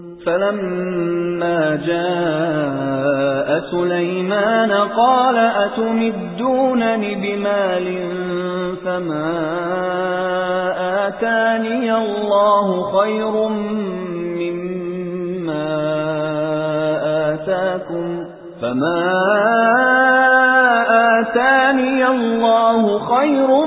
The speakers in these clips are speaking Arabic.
فَلَمَّا جَاءَ سُلَيْمَانَ قَالَ أَتُمِدُّونَنِ بِمَالٍ فَمَا آتَانِيَ اللَّهُ خَيْرٌ مِّمَّا آتَاكُمْ فَمَا آتَانِيَ اللَّهُ خَيْرٌ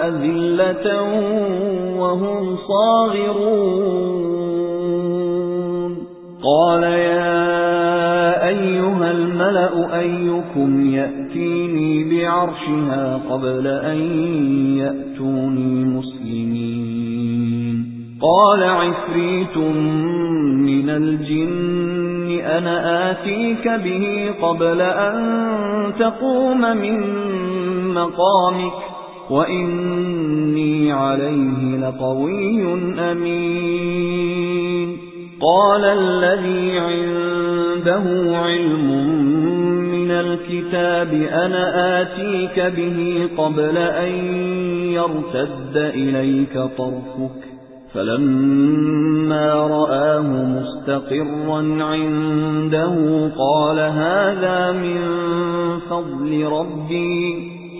أَذِلَّةً وَهُمْ صَاغِرُونَ. قَالَ يَا أَيُّهَا الْمَلَأُ أَيُّكُمْ يَأْتِينِي بِعَرْشِهَا قَبْلَ أَن يَأْتُونِي مُسْلِمِينَ. قَالَ عِفْرِيتٌ مِّنَ الْجِنِّ أَنَا آتِيكَ بِهِ قَبْلَ أَن تَقُومَ مِن مَّقَامِكَ؟ وَإِنِّي عَلَيْهِ لَقَوِيٌّ أَمِينٌ قَالَ الَّذِي عِندَهُ عِلْمٌ مِّنَ الْكِتَابِ أَنَا آتِيكَ بِهِ قَبْلَ أَن يَرْتَدَّ إِلَيْكَ طَرْفُكَ فَلَمَّا رَآهُ مُسْتَقِرًّا عِندَهُ قَالَ هَذَا مِن فَضْلِ رَبِّي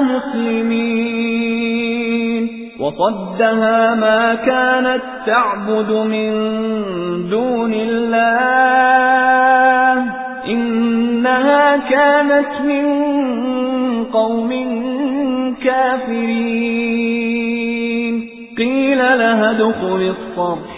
مُسْلِمِينَ. وَصَدَّهَا مَا كَانَتْ تَعْبُدُ مِن دُونِ اللَّهِ. إِنَّهَا كَانَتْ مِن قَوْمٍ كَافِرِينَ. قِيلَ لَهَا ادْخُلِي الصَّرْحَ.